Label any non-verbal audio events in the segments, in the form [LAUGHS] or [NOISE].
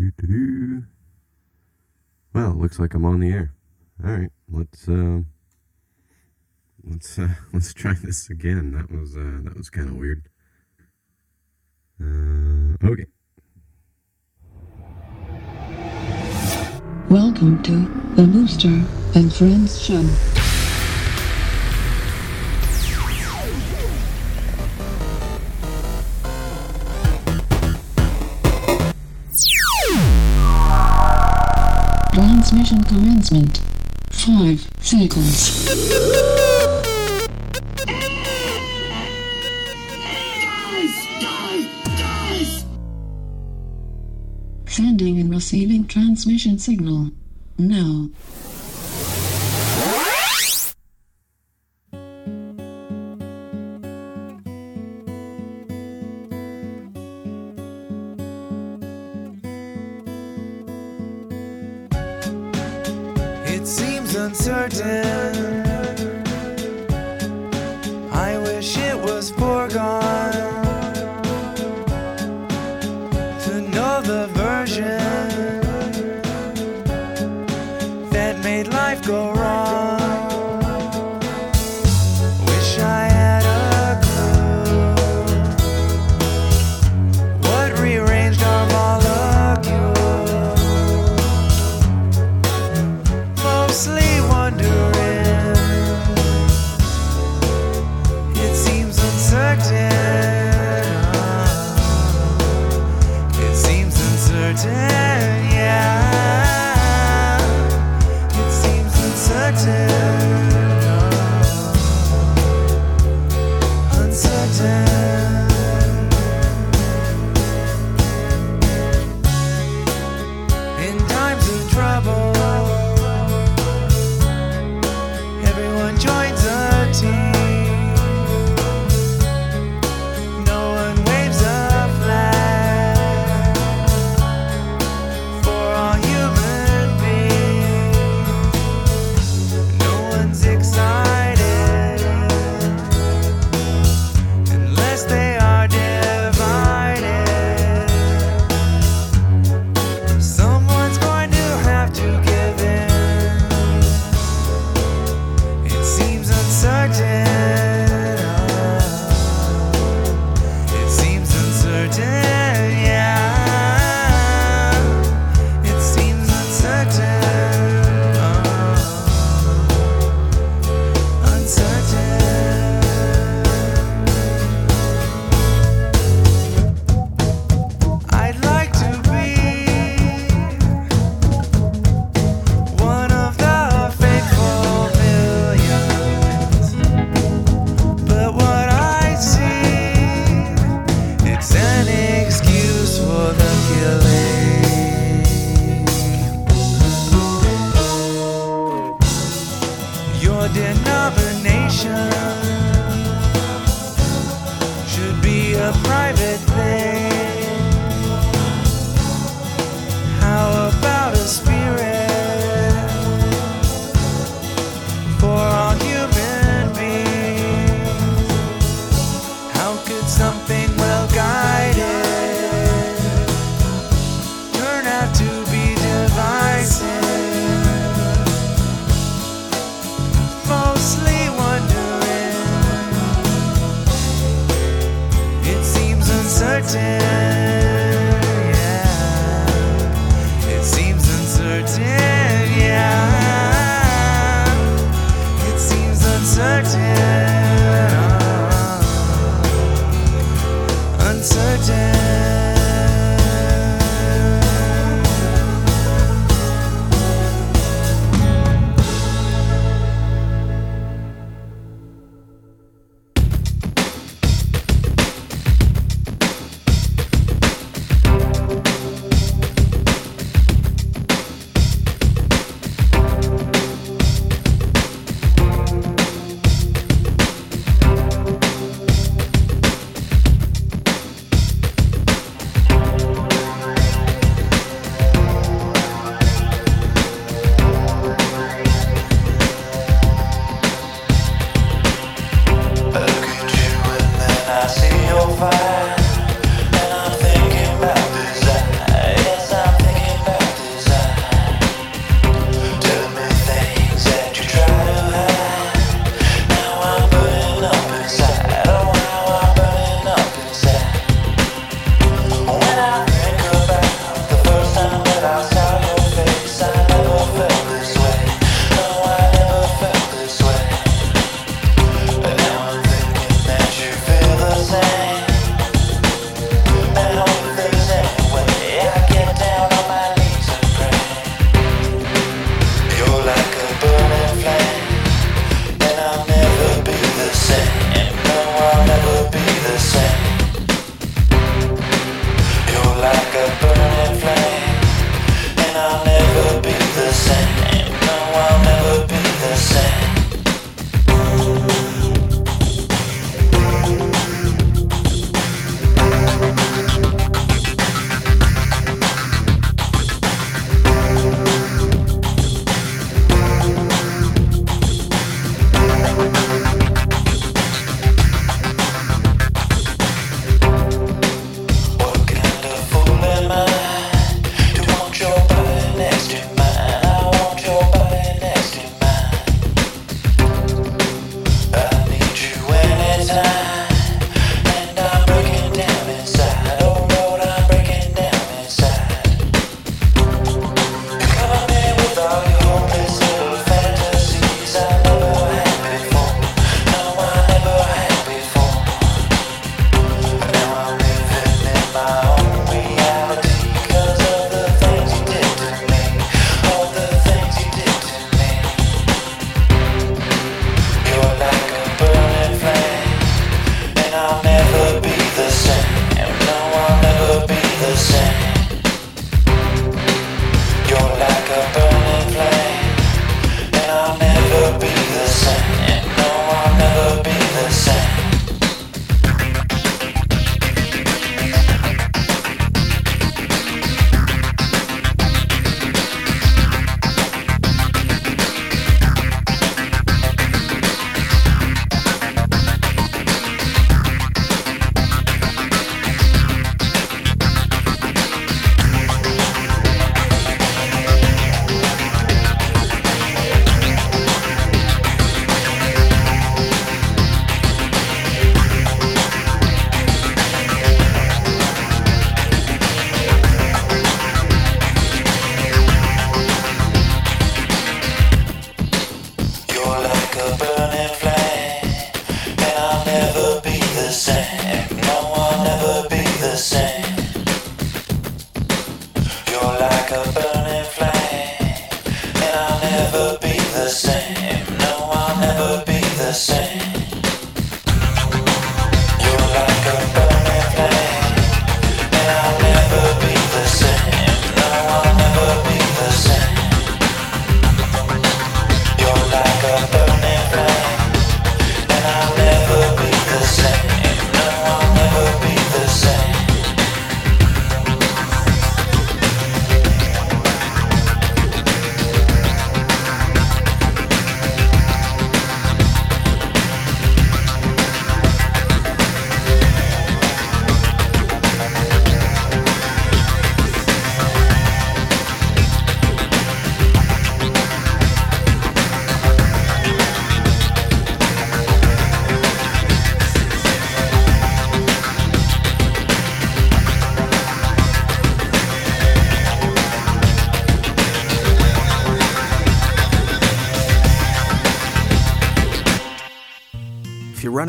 Doo-doo-doo. Well, looks like I'm on the air. All right, let's uh, let's uh, [LAUGHS] let's try this again. That was uh, that was kind of weird. Uh, okay. Welcome to the Booster and Friends show. Commencement. 5 seconds. sending and receiving transmission signal. Now. garden.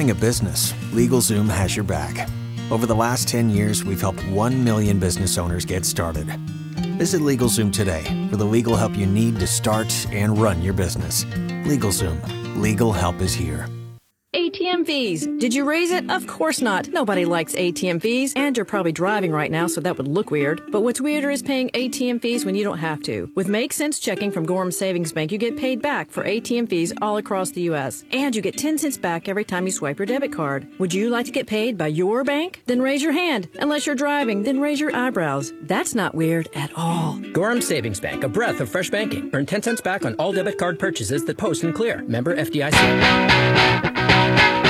running a business, LegalZoom has your back. Over the last 10 years, we've helped 1 million business owners get started. Visit LegalZoom today for the legal help you need to start and run your business. LegalZoom, legal help is here. ATM fees. Did you raise it? Of course not. Nobody likes ATM fees, and you're probably driving right now, so that would look weird. But what's weirder is paying ATM fees when you don't have to. With Make Sense Checking from Gorham Savings Bank, you get paid back for ATM fees all across the U.S., and you get 10 cents back every time you swipe your debit card. Would you like to get paid by your bank? Then raise your hand. Unless you're driving, then raise your eyebrows. That's not weird at all. Gorham Savings Bank, a breath of fresh banking. Earn 10 cents back on all debit card purchases that post and clear. Member FDIC.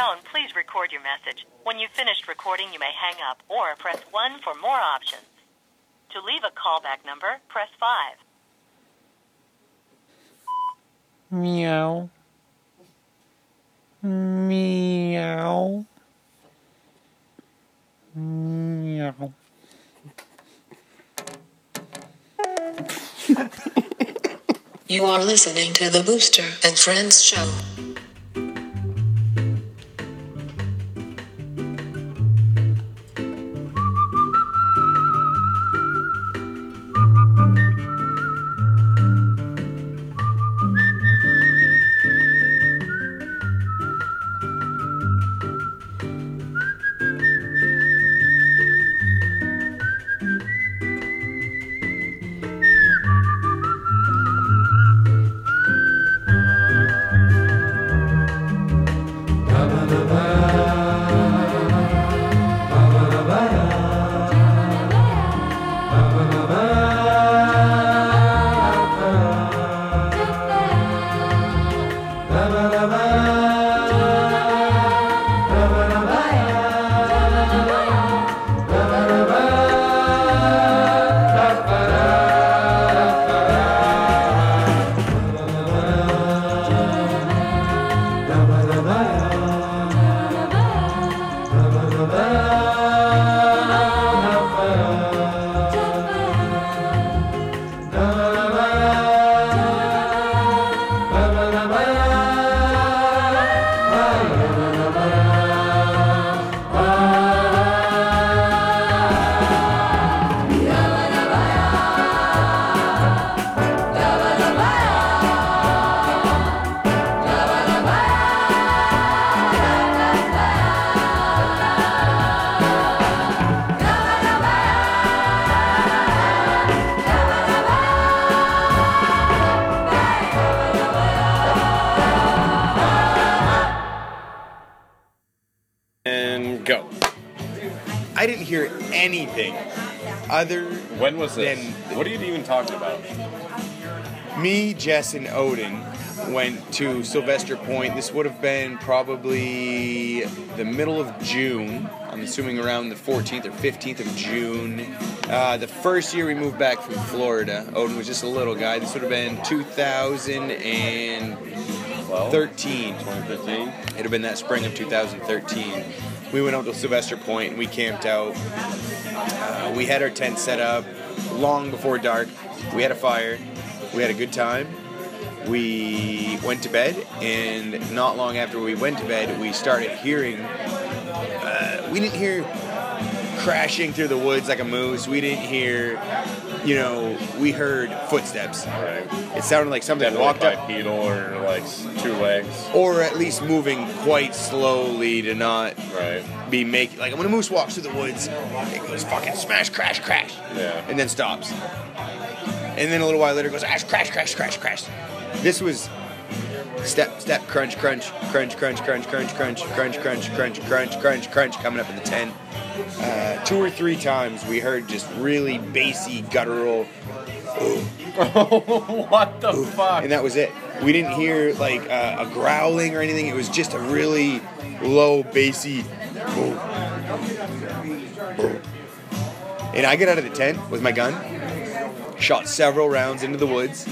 Tone, please record your message. When you've finished recording, you may hang up or press 1 for more options. To leave a callback number, press 5. Meow. Meow. Meow. You are listening to the Booster and Friends show. Go. I didn't hear anything other When was this? Then- what are you even talking about? me, Jess, and Odin went to Sylvester Point. This would have been probably the middle of June. I'm assuming around the 14th or 15th of June. Uh, the first year we moved back from Florida, Odin was just a little guy. This would have been 2013. 2015. It'd have been that spring of 2013. We went out to Sylvester Point and we camped out. Uh, we had our tent set up long before dark. We had a fire. We had a good time. We went to bed, and not long after we went to bed, we started hearing. Uh, we didn't hear crashing through the woods like a moose. We didn't hear, you know, we heard footsteps. Right. It sounded like something Definitely walked up bipedal or like two legs. or at least moving quite slowly to not Right. be making like when a moose walks through the woods, it goes fucking smash, crash, crash, Yeah. and then stops. And then a little while later it goes ah, ash, crash, crash, crash, crash. This was step, step, crunch, crunch, crunch, crunch, crunch, crunch, crunch, crunch, crunch, crunch, crunch, crunch, crunch, coming up in the tent. Uh, two or three times we heard just really bassy guttural, what the fuck? and that was it. We didn't hear like uh, a growling or anything. It was just a really low, bassy. boom, boom. And I get out of the tent with my gun, shot several rounds into the woods.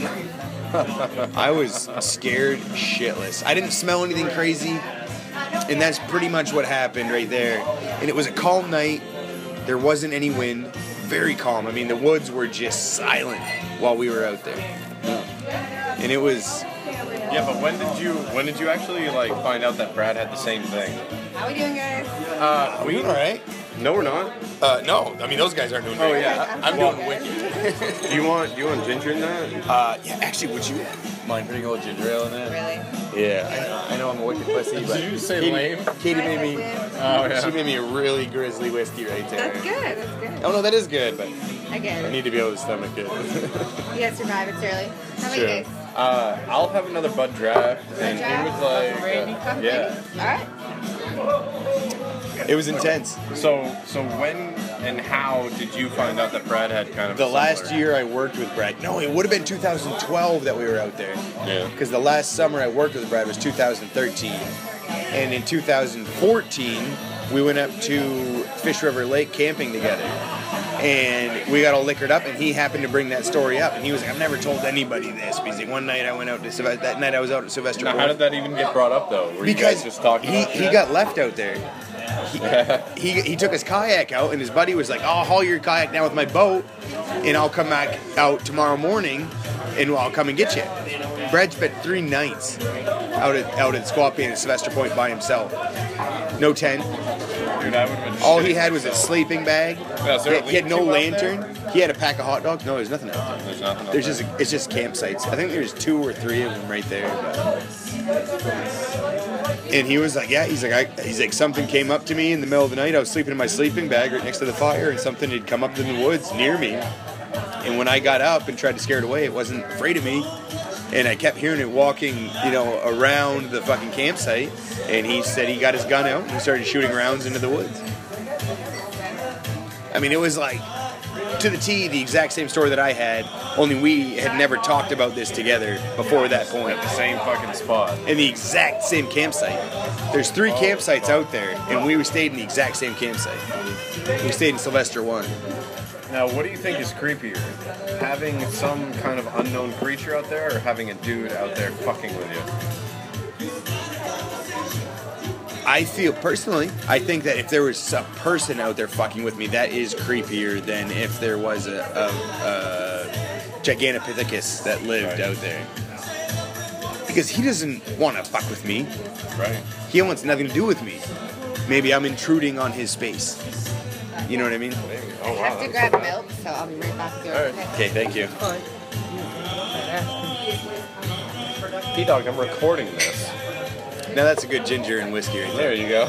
[LAUGHS] I was scared shitless. I didn't smell anything crazy, and that's pretty much what happened right there. And it was a calm night. There wasn't any wind. Very calm. I mean, the woods were just silent while we were out there. And it was Yeah, but when did you when did you actually like find out that Brad had the same thing? How are we doing, guys? Uh, we all right. No, we're not. Uh, no, I mean those guys aren't doing. Oh, very yeah. I'm Well- doing wicked. Do you want do you want ginger in that? Uh, yeah, actually, would you mind putting a little ginger ale in that? Really? Yeah, I know, I know I'm a wicked pussy, but Did you say Katie, lame? Katie made me. Oh yeah. She made me a really grizzly whiskey right there. That's good. That's good. Oh no, that is good, but I get I need to be able to stomach it. [LAUGHS] You gotta survive. It's early. How about you Sure. guys? Uh, I'll have another Bud Draft, and he Draft? was like, Brandy uh, yeah. All right. It was intense. So, so when and how did you find out that Brad had kind of The last year I worked with Brad. No, it would have been 2012 that we were out there. Yeah. Because the last summer I worked with Brad was 2013. And in 2014, we went up to Fish River Lake camping together. And we got all liquored up, and he happened to bring that story up. And he was like, I've never told anybody this. Because like, one night I went out to Sylvester, that night I was out at Sylvester Now, how did that even get brought up though? Were you because guys just talking? he, he got left out there. He, he, he took his kayak out, and his buddy was like, I'll haul your kayak down with my boat, and I'll come back out tomorrow morning, and I'll come and get you. Brad spent three nights out at out at Squaw Pan at Sylvester Point by himself. No tent. Dude, I would've been All he had was a sleeping bag. Yeah, he, a he had no lean-to out there? lantern. He had a pack of hot dogs. No, there's nothing out there. There's nothing. There's there. just it's just campsites. I think there's two or three of them right there. But. And he was like, yeah, he's like, I, he's like, something came up to me in the middle of the night. I was sleeping in my sleeping bag right next to the fire, and something had come up in the woods near me. And when I got up and tried to scare it away, it wasn't afraid of me. And I kept hearing it walking, you know, around the fucking campsite. And he said he got his gun out and he started shooting rounds into the woods. I mean, it was like to the T, the exact same story that I had, only we had never talked about this together before that point. At the same fucking spot. In the exact same campsite. There's three campsites out there, and we stayed in the exact same campsite. We stayed in Sylvester 1. Now, what do you think is creepier? Having some kind of unknown creature out there, or having a dude out there fucking with you? I feel personally, I think that if there was a person out there fucking with me, that is creepier than if there was a, a, a Gigantopithecus that lived out there. Because he doesn't want to fuck with me. Right. He wants nothing to do with me. Maybe I'm intruding on his space. You know what I mean? Oh I have to grab milk, so I'll be right back with you. Okay, thank you. P Dog, I'm recording this. Now that's a good ginger and whiskey right There there. you go.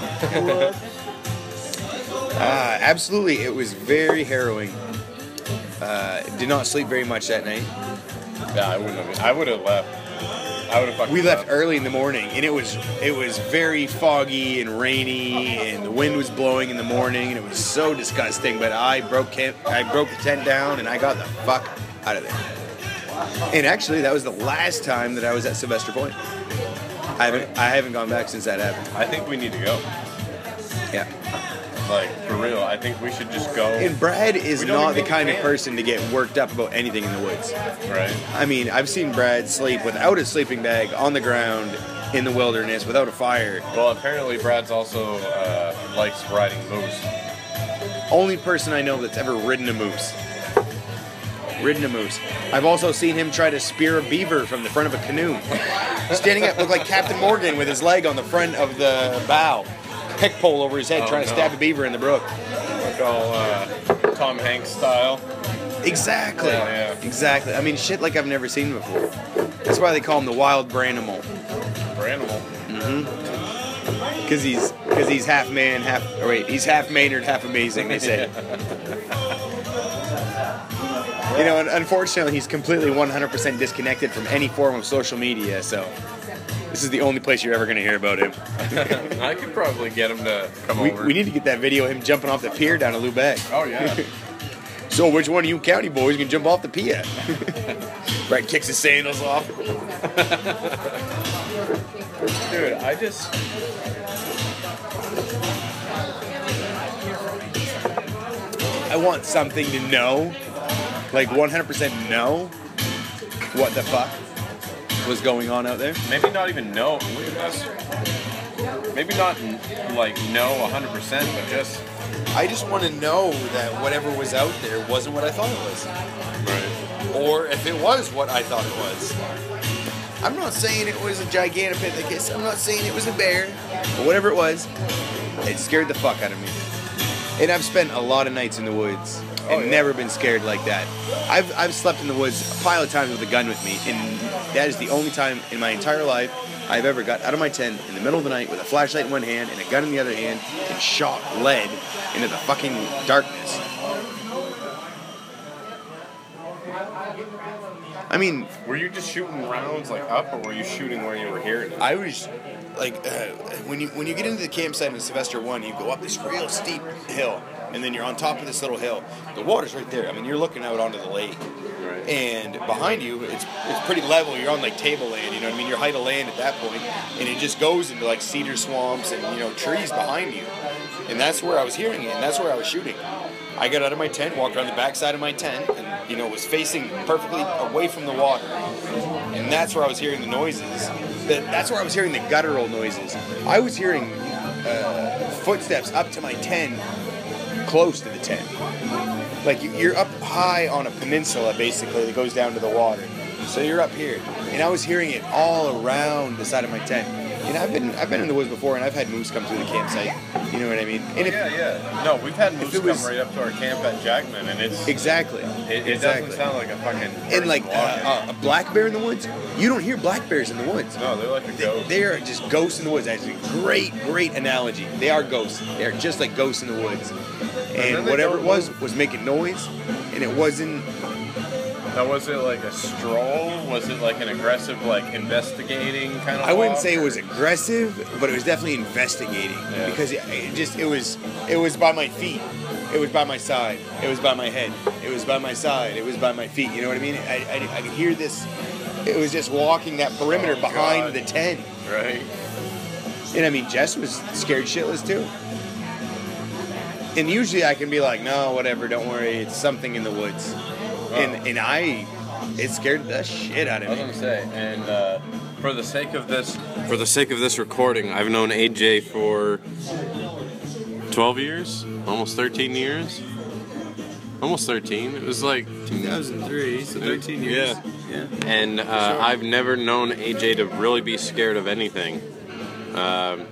Uh, [LAUGHS] absolutely, it was very harrowing. Uh, did not sleep very much that night. yeah, I wouldn't have. I would have left. I would have fucking. We left early in the morning, and it was it was very foggy and rainy, and the wind was blowing in the morning, and it was so disgusting. But I broke camp, I broke the tent down, and I got the fuck out of there. And actually, that was the last time that I was at Sylvester Point. I haven't I haven't gone back since that happened. I think we need to go. Yeah. Like for real, I think we should just go. And Brad is We don't not even the kind of person to get worked up about anything in the woods. Right. I mean, I've seen Brad sleep without a sleeping bag on the ground in the wilderness without a fire. Well, apparently Brad's also uh, likes riding moose. Only person I know that's ever ridden a moose. Ridden a moose. I've also seen him try to spear a beaver from the front of a canoe. Standing up, looked like Captain Morgan with his leg on the front of the bow. Pick pole over his head, Oh, trying to stab a beaver in the brook. Like all uh, Tom Hanks style. Exactly. Yeah, yeah. Exactly. I mean, shit like I've never seen before. That's why they call him the wild branimal. For Mm-hmm. Because he's because he's half man, half wait, he's half Maynard, half amazing. They say. [LAUGHS] You know, and unfortunately, he's completely 100% disconnected from any form of social media. So, this is the only place you're ever going to hear about him. [LAUGHS] I could probably get him to come We, over. we need to get that video of him jumping off the pier down at Lubec. Oh yeah. [LAUGHS] So, which one of you county boys can jump off the pier? [LAUGHS] Brad kicks his sandals off. Dude, I just I want something to know, like 100% know what the fuck was going on out there. maybe not even know. Look at this. Maybe not like know 100%, but just I just want to know that whatever was out there wasn't what I thought it was. right. Or if it was what I thought it was. I'm not saying it was a Gigantopithecus. I'm not saying it was a bear. But whatever it was, it scared the fuck out of me. And I've spent a lot of nights in the woods and Oh, yeah. never been scared like that. I've, I've slept in the woods a pile of times with a gun with me, and that is the only time in my entire life I've ever got out of my tent in the middle of the night with a flashlight in one hand and a gun in the other hand and shot lead into the fucking darkness. I mean, Were you just shooting rounds like up, or were you shooting where you were hearing it? I was like uh, when you when you get into the campsite in Sylvester One, you go up this real steep hill, and then you're on top of this little hill. The water's right there. I mean, you're looking out onto the lake, and behind you, it's it's pretty level. You're on like table land, You know what I mean? Your height of land at that point, and it just goes into like cedar swamps and you know trees behind you, and that's where I was hearing it, and that's where I was shooting. I got out of my tent, walked around the backside of my tent, and you know was facing perfectly away from the water, and that's where I was hearing the noises. That, that's where I was hearing the guttural noises. I was hearing uh, footsteps up to my tent, close to the tent. Like you- you're up high on a peninsula, basically that goes down to the water. So you're up here, and I was hearing it all around the side of my tent. And I've been I've been in the woods before, and I've had moose come through the campsite. You know what I mean? And if, yeah, yeah. No, we've had moose was- come right up to our camp at Jackman, and it's exactly. It, it Exactly. doesn't sound like a fucking. and like uh, uh, a black bear in the woods, you don't hear black bears in the woods. no, they're like a ghost. They are just ghosts in the woods. That's a great, great analogy. They are ghosts. They are just like ghosts in the woods. then And whatever it was was making noise, and it wasn't. Now, was it like a stroll? Was it like an aggressive, like investigating kind of? I wouldn't walk, say it was aggressive, but it was definitely investigating Yeah. because it, it just it was it was by my feet, it was by my side, it was by my head, it was by my side, it was by my feet. You know what I mean? I, I, I could hear this. It was just walking that perimeter Oh, behind God. the tent. right. And I mean, Jess was scared shitless too. And usually I can be like, no, whatever, don't worry, it's something in the woods. And and I, it scared the shit out of me. I of was gonna say, and uh, for the sake of this, for the sake of this recording, I've known AJ for 12 years, almost 13 years, almost 13. It was like 2003, so 13 years. Yeah, Yeah. and uh, I've never known AJ to really be scared of anything, um,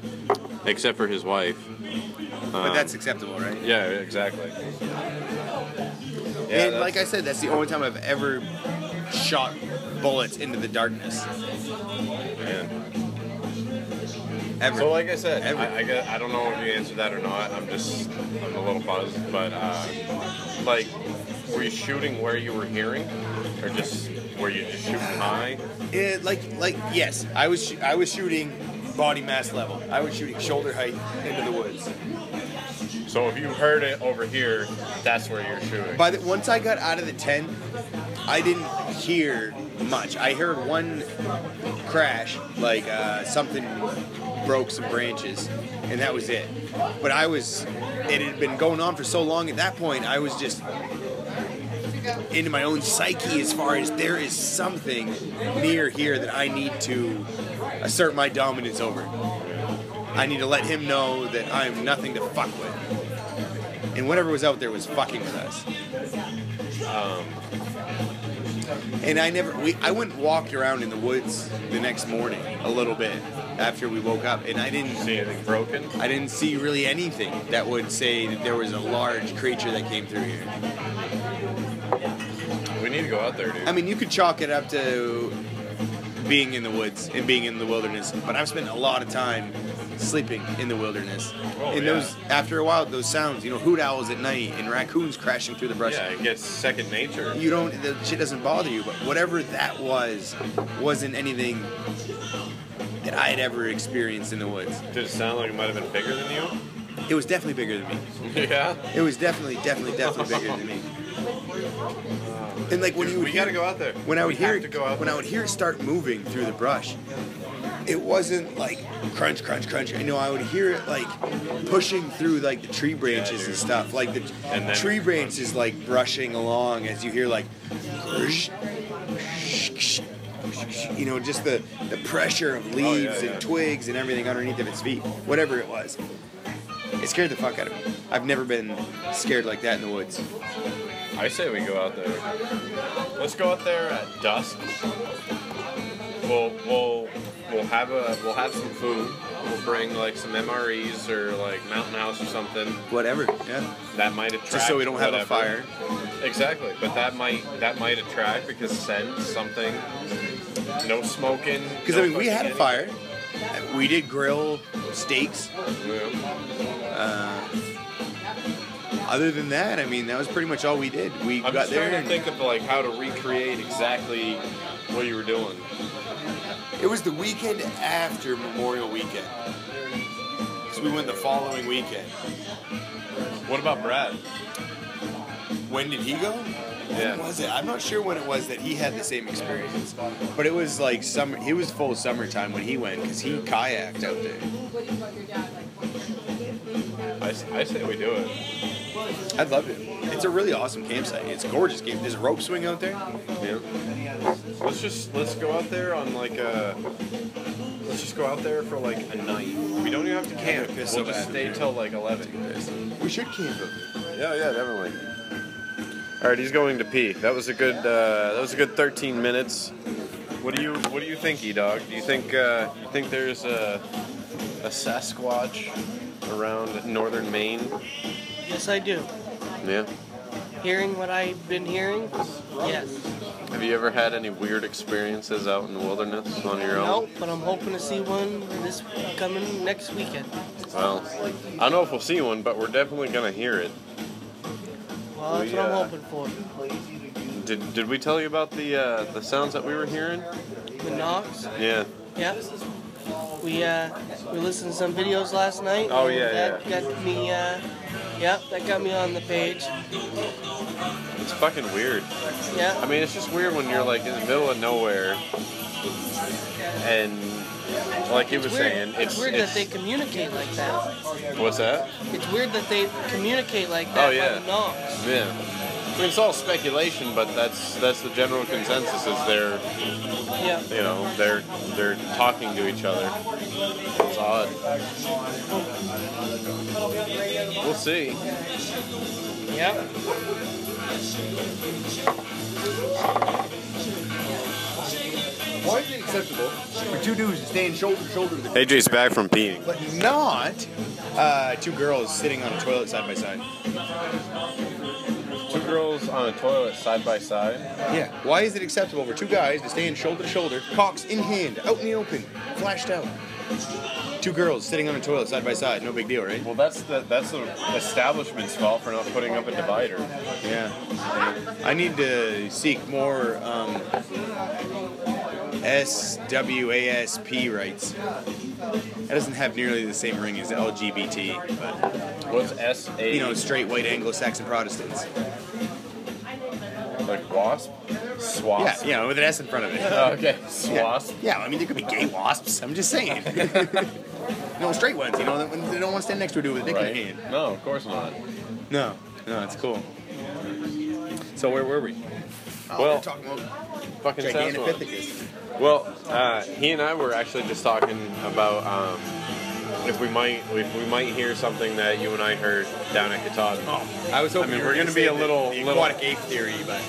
except for his wife. But Um, that's acceptable, right? yeah, exactly. And like I said, that's the only time I've ever shot bullets into the darkness. Ever. So, like I said, Ever. I, I, get, I don't know if you answered that or not. I'm just, I'm a little buzzed. But, uh, like, were you shooting where you were hearing? Or just, were you just shooting high? It, like like yes, I was sh- I was shooting body mass level. I was shooting shoulder height into the woods. So, if you heard it over here, that's where you're shooting. By the once I got out of the tent, I didn't hear much. I heard one crash, like uh, something broke some branches, and that was it. But I was, it had been going on for so long. At that point, I was just into my own psyche as far as there is something near here that I need to assert my dominance over. I need to let him know that I'm nothing to fuck with. And whatever was out there was fucking with us. Um, And I never, we, I went and walked around in the woods the next morning a little bit after we woke up, and I didn't see anything broken. I didn't see really anything that would say that there was a large creature that came through here. We need to go out there, dude. I mean, you could chalk it up to being in the woods and being in the wilderness, but I've spent a lot of time sleeping in the wilderness. Oh, and yeah. those, after a while, those sounds, you know, hoot owls at night and raccoons crashing through the brush. yeah, it gets second nature. You don't, the shit doesn't bother you, but whatever that was, wasn't anything that I had ever experienced in the woods. Did it sound like it might have been bigger than you? It was definitely bigger than me. [LAUGHS] Yeah. It was definitely, definitely, definitely bigger than me. And like when Dude, you would we hear, gotta go out there. When I would We hear, to go out when there. I would hear it start moving through the brush, it wasn't like crunch, crunch, crunch. You know, I would hear it like pushing through like the tree branches and stuff. Like the And then- tree branches like brushing along as you hear like, you know, just the the pressure of leaves Oh, yeah, yeah. and twigs and everything underneath of its feet, whatever it was. It scared the fuck out of me. I've never been scared like that in the woods. I say we go out there. Let's go out there at dusk. We'll we'll we'll have a we'll have some food. We'll bring like some MREs or like Mountain House or something. Whatever. Yeah. That might attract. Just so we don't have a fire. Exactly, but that might that might attract because scent something. No smoking. Because no I mean, we had a fire. We did grill steaks. anything. Uh, other than that, I mean, that was pretty much all we did. We I'm got there trying to think of like how to recreate exactly what you were doing. It was the weekend after Memorial Weekend. So we went the following weekend. What about Brad? When did he go? Yeah. When was it? I'm not sure when it was that he had the same experience. But it was like summer. It was full summertime when he went because he kayaked out there. I, s- I say we do it. I'd love it. It's a really awesome campsite. It's a gorgeous game. There's a rope swing out there. Yeah. Let's just let's go out there on like a. Let's just go out there for like a night. We don't even have to camp. We'll so just bad. stay till like eleven. We should camp. Yeah, yeah, definitely. All right, he's going to pee. That was a good. Uh, that was a good 13 minutes. What do you What do you think, E Dog? Do you think uh, you think there's a a Sasquatch around northern Maine? Yes, I do. Yeah. Hearing what I've been hearing, yes. Have you ever had any weird experiences out in the wilderness on your own? Nope, but I'm hoping to see one this coming next weekend. Well, I don't know if we'll see one, but we're definitely gonna hear it. Well, that's We, what I'm uh, hoping for. Did Did we tell you about the uh, the sounds that we were hearing? The knocks. Yeah. Yeah. We uh we listened to some videos last night. Oh, yeah, that got me uh yeah, that got me on the page. It's fucking weird. Yeah. I mean, it's just weird when you're like in the middle of nowhere, and like he was weird. saying, it's, it's weird it's- that they communicate like that. What's that? It's weird that they communicate like that Oh yeah. by the knocks. Yeah. I mean, it's all speculation, but that's that's the general consensus is they're Yeah. you know they're they're talking to each other. It's odd. We'll see. Yeah. Why is it acceptable for two dudes to stand shoulder to shoulder with a AJ's back from peeing. but not uh, two girls sitting on a toilet side by side? Girls on a toilet side by side. Yeah. Why is it acceptable for two guys to stand shoulder to shoulder, cocks in hand, out in the open, flashed out? Two girls sitting on a toilet side by side, no big deal, right? Well, that's the that's the establishment's fault for not putting up a divider. Yeah. I need to seek more um, SWASP rights. That doesn't have nearly the same ring as LGBT, but What's S A? you know, straight white Anglo-Saxon Protestants. like wasp, swasp. Yeah, yeah, with an S in front of it. Oh, okay, Yeah. swasp. Yeah, I mean, there could be gay wasps. I'm just saying. [LAUGHS] no, straight ones, you know, they don't want to stand next to a dude with a dick Right. in hand. No, of course not. No, no, it's cool. So where were we? Oh, Well, we're talking about Fucking. Gigantopithecus. Well, uh, he and I were actually just talking about um, if we might if we might hear something that you and I heard down at Katahdin. Oh, I was hoping I mean, we're were gonna gonna be a little the little aquatic ape theory, but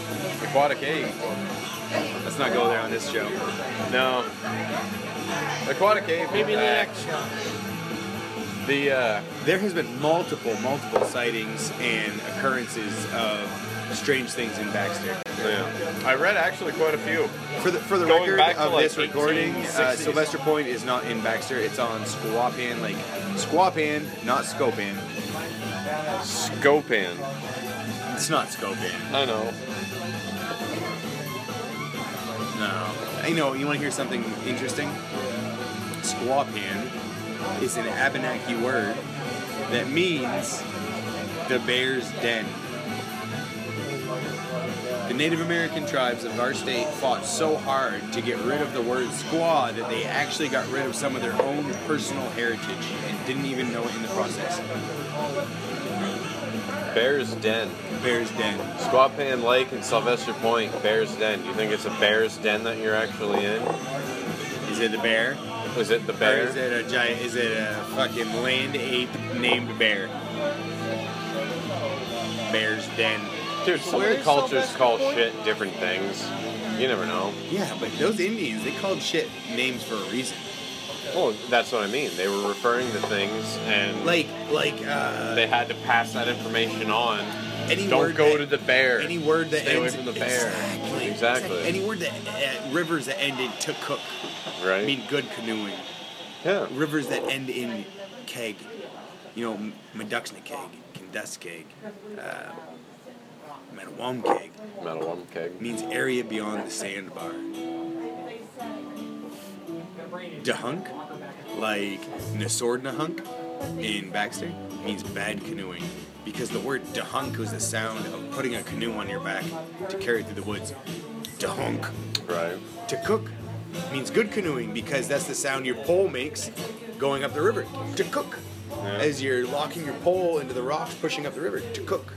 aquatic ape. let's not go there on this show. No, aquatic ape. Maybe in the next show. the uh, There has been multiple, multiple sightings and occurrences of strange things in Baxter. Yeah. I read actually quite a few. For the for the Going record of like, this recording, uh, Sylvester Point is not in Baxter. It's on Squapan, like Squapan, not Scopan. Scopan. It's not Scopan. I know. No. I know. You want to hear something interesting? Squapan is an Abenaki word that means the bear's den. The Native American tribes of our state fought so hard to get rid of the word squaw that they actually got rid of some of their own personal heritage and didn't even know it in the process. Bear's Den. Bear's Den. Squapan Lake and Sylvester Point, Bear's Den. Do you think it's a bear's den that you're actually in? Is it a bear? Is it the Or bear? is it a giant? Is it a fucking land ape named Bear? Bear's Den. Dude, so Where many cultures call Point? shit different things. You never know. Yeah, but those Indians, they called shit names for a reason. Well, that's what I mean. They were referring to things, and Like, like, uh, they had to pass that information on. any Don't word go that, to the bear. Any word that Stay away ends, from the bear. Exactly. Exactly. Any word that uh, rivers that end in to cook right? mean good canoeing. yeah. Rivers that end in keg, you know, Meduxnekeag, Kindus keg, uh, Mattawamkeag means area beyond the sandbar. Dahunk, like Nasord Nahunk in Baxter, means bad canoeing. Because the word dahunk was the sound of putting a canoe on your back to carry through the woods. Dahunk. Right. To cook means good canoeing because that's the sound your pole makes going up the river. To cook. As you're locking your pole into the rocks, pushing up the river. To cook.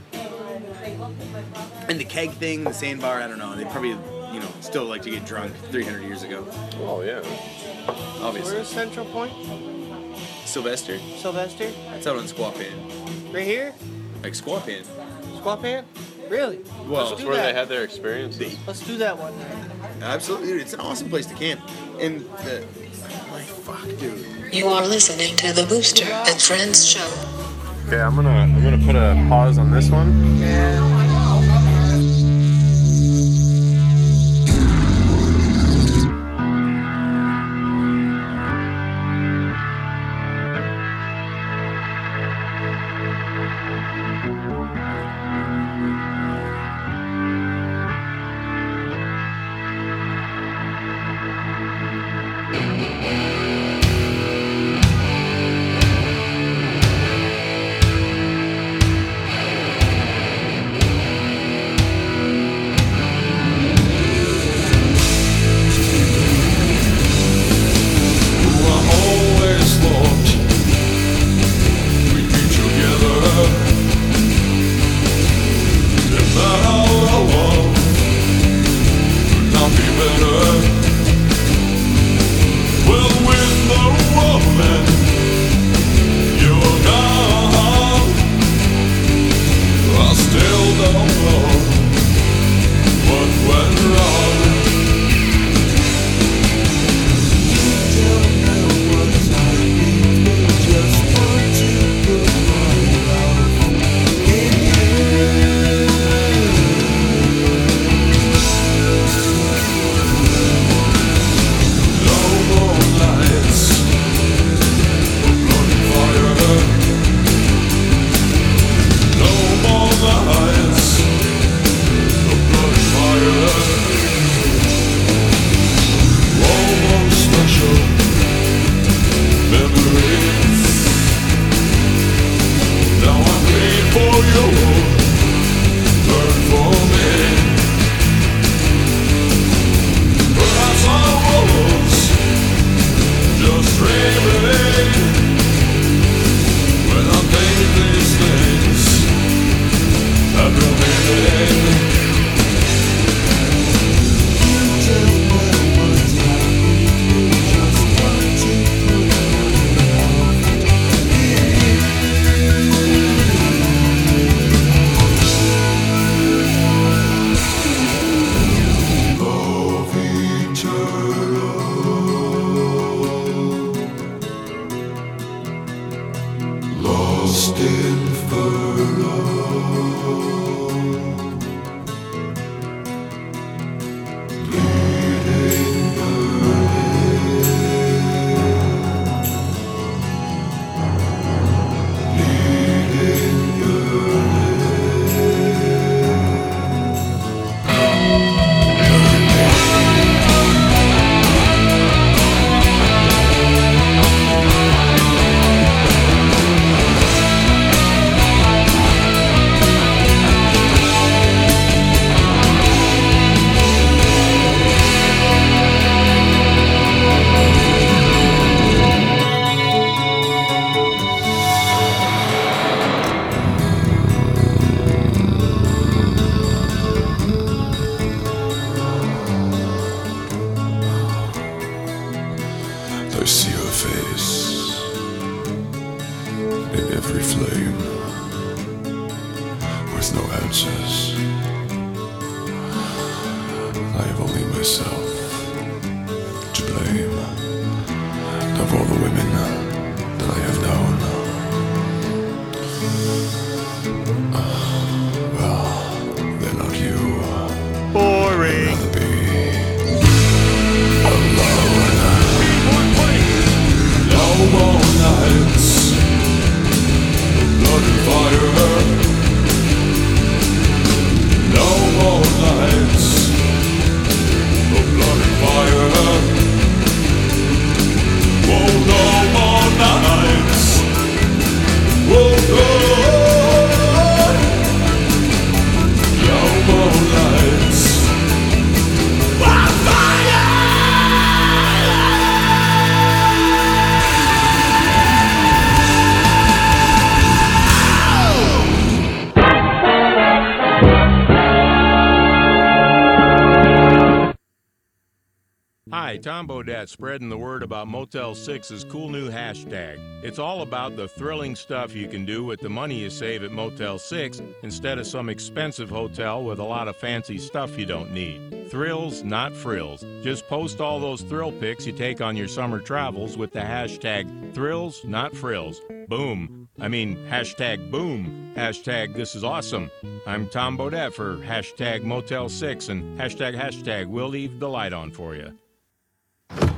And the keg thing, the sandbar, I don't know. They probably, you know, still like to get drunk 300 years ago. Oh yeah. Obviously. Where's Central Point? Sylvester. Sylvester? That's out on Squapan. Right here? Like Squapan. Squapan? Really? Well, Let's do where that. they had their experiences. Let's do that one. Absolutely, dude. It's an awesome place to camp. And the, like, fuck, dude. You are listening to the Booster and Friends show. Okay, I'm gonna I'm gonna put a pause on this one. Tom Bodett spreading the word about Motel 6's cool new hashtag. It's all about the thrilling stuff you can do with the money you save at Motel 6 instead of some expensive hotel with a lot of fancy stuff you don't need. Thrills, not frills. Just post all those thrill pics you take on your summer travels with the hashtag thrills, not frills. Boom. I mean, hashtag boom. Hashtag this is awesome. I'm Tom Bodett for hashtag Motel 6 and hashtag hashtag we'll leave the light on for you.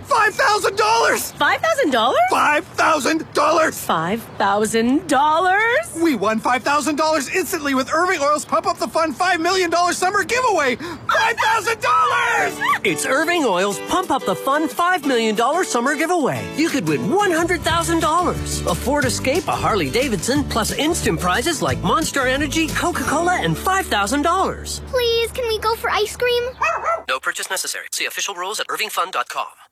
Five thousand dollars! Five thousand dollars? Five thousand dollars! Five thousand dollars? We won five thousand dollars instantly with Irving Oil's Pump Up the Fun five million dollar summer giveaway. Five thousand dollars! It's Irving Oil's Pump Up the Fun $5 million summer giveaway. You could win $100,000, a Ford Escape, a Harley Davidson, plus instant prizes like Monster Energy, Coca Cola, and $5,000. Please, can we go for ice cream? No purchase necessary. See official rules at irvingfun.com.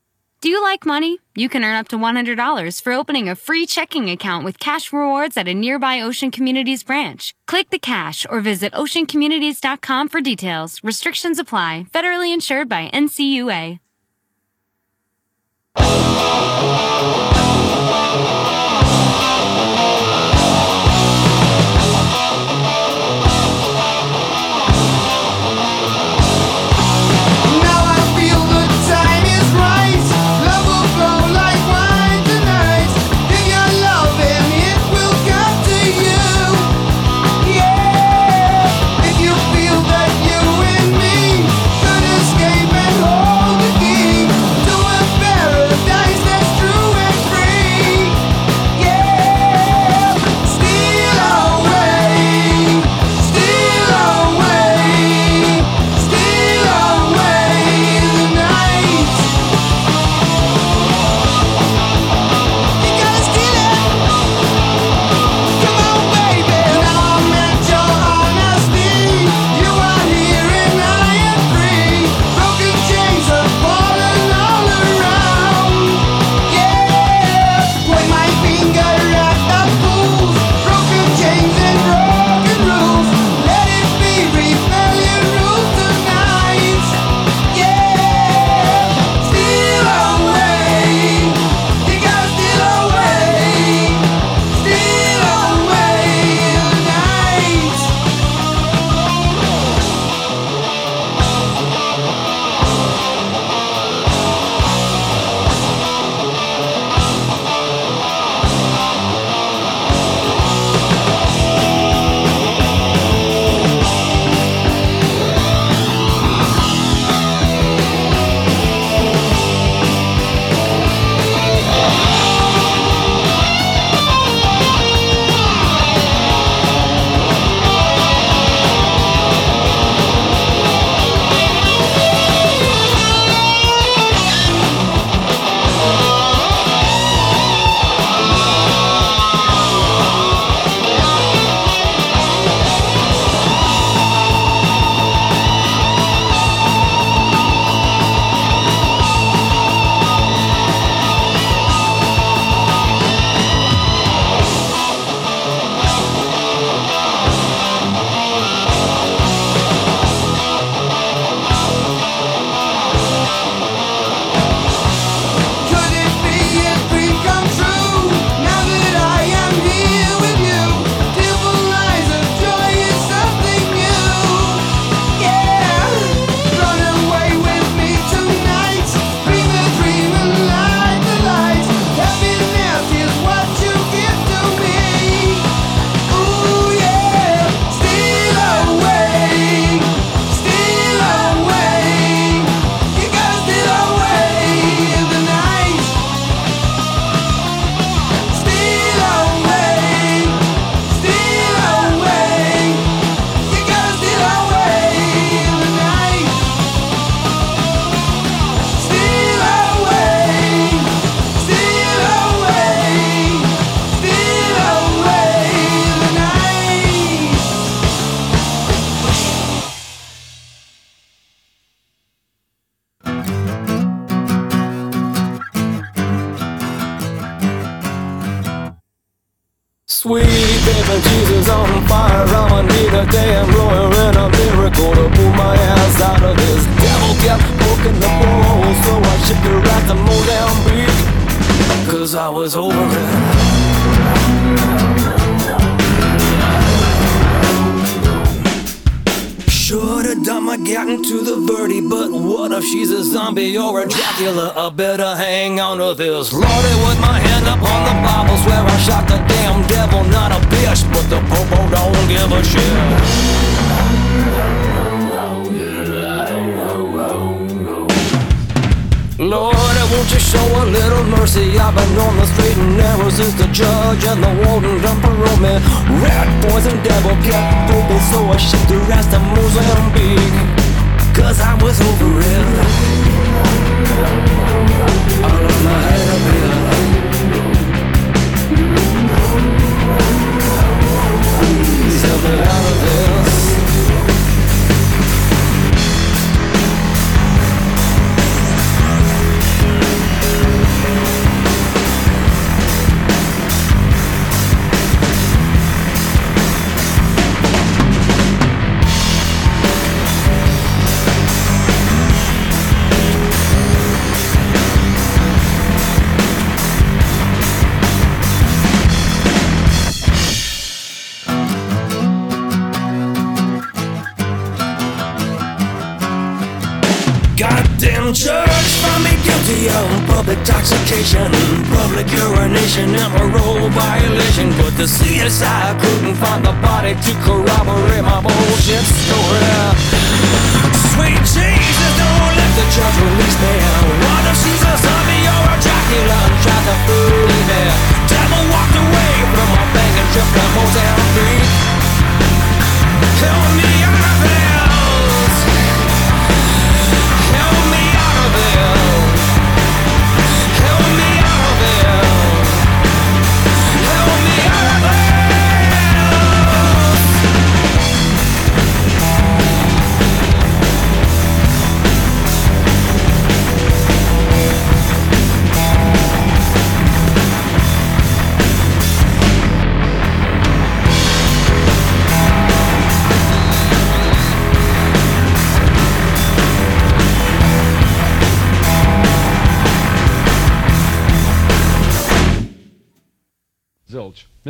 Do you like money? You can earn up to $100 for opening a free checking account with cash rewards at a nearby Ocean Communities branch. Click the cash or visit oceancommunities.com for details. Restrictions apply. Federally insured by NCUA. To pull my ass out of this. Devil kept poking the ball, so I shipped her out to Mozambique. Cause I was over it. Should've done my getting to the birdie, but what if she's a zombie or a Dracula? I better hang on to this. Lordy, with my hand up on the Bible, swear I shot the damn devil, not a bitch, but the popo don't give a shit. Lord, won't you show a little mercy? I've been on the straight and narrow since the judge and the warden dumped on me. Rat poison devil kept vocal, so I shipped the rest to Mozambique. Cause I was over it. Out of my head up here. Me out of this. Of intoxication, public urination, and parole violation. But the CSI couldn't find the body to corroborate my bullshit story. Sweet Jesus, don't let the judge release me. What if she's a zombie or a Dracula tried to fool me? Devil walked away from my bank and jumped to Mozambique. Help me out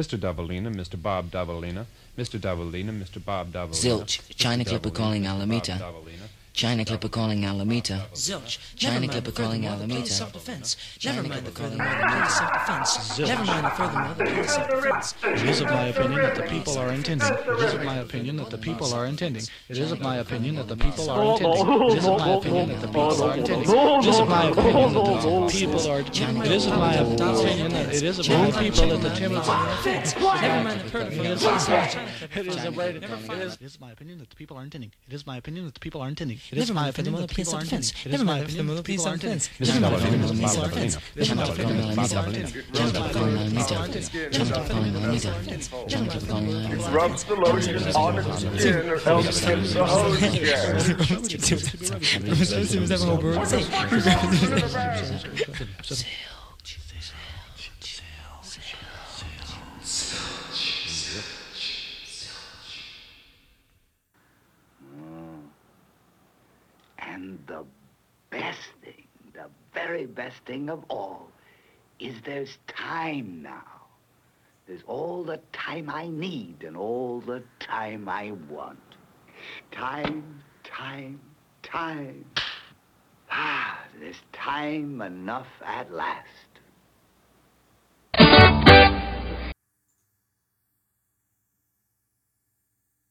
Mr. Davalina, Mr. Bob Davalina, Mr. Davalina, Mr. Bob Davalina. Zilch, China Clipper calling Alameda. China Clipper calling Alameda. Zilch, China Clipper calling furthermore, the plea Alameda. self-defense. Never mind the Clipper calling furthermore, the plea of self-defense. Never mind the furthermore, the plea of self-defense. It is of my opinion that the people are intending. It is of my opinion that the people are intending. It is of my opinion that the people are intending. It is of my opinion that the people are intending. It is of my opinion that the people are. It is of my opinion that it is of my people that the Timothy. Never mind the furthermore, the plea of self-defense. It is of right. It is. It is my opinion that the people are intending. It is my opinion that the people are intending. It is Never my mind the opinion furthermore, that the the plea of people are intending. self-defense. It is Never my mind the opinion furthermore, that the the plea of people are intending. self-defense. Mr. Never mind the Davalina, furthermore, Mr. the Bob plea of Davalina. self-defense. China Clipper calling Alameda. China Clipper calling Alameda. China Clipper calling Alameda. China Clipper calling Alameda. Rubs the lotion on her skin or else tips the hose And the best thing, the very best thing of all, is there's time now. There's all the time I need and all the time I want. Time, time, time. Ah, there's time enough at last.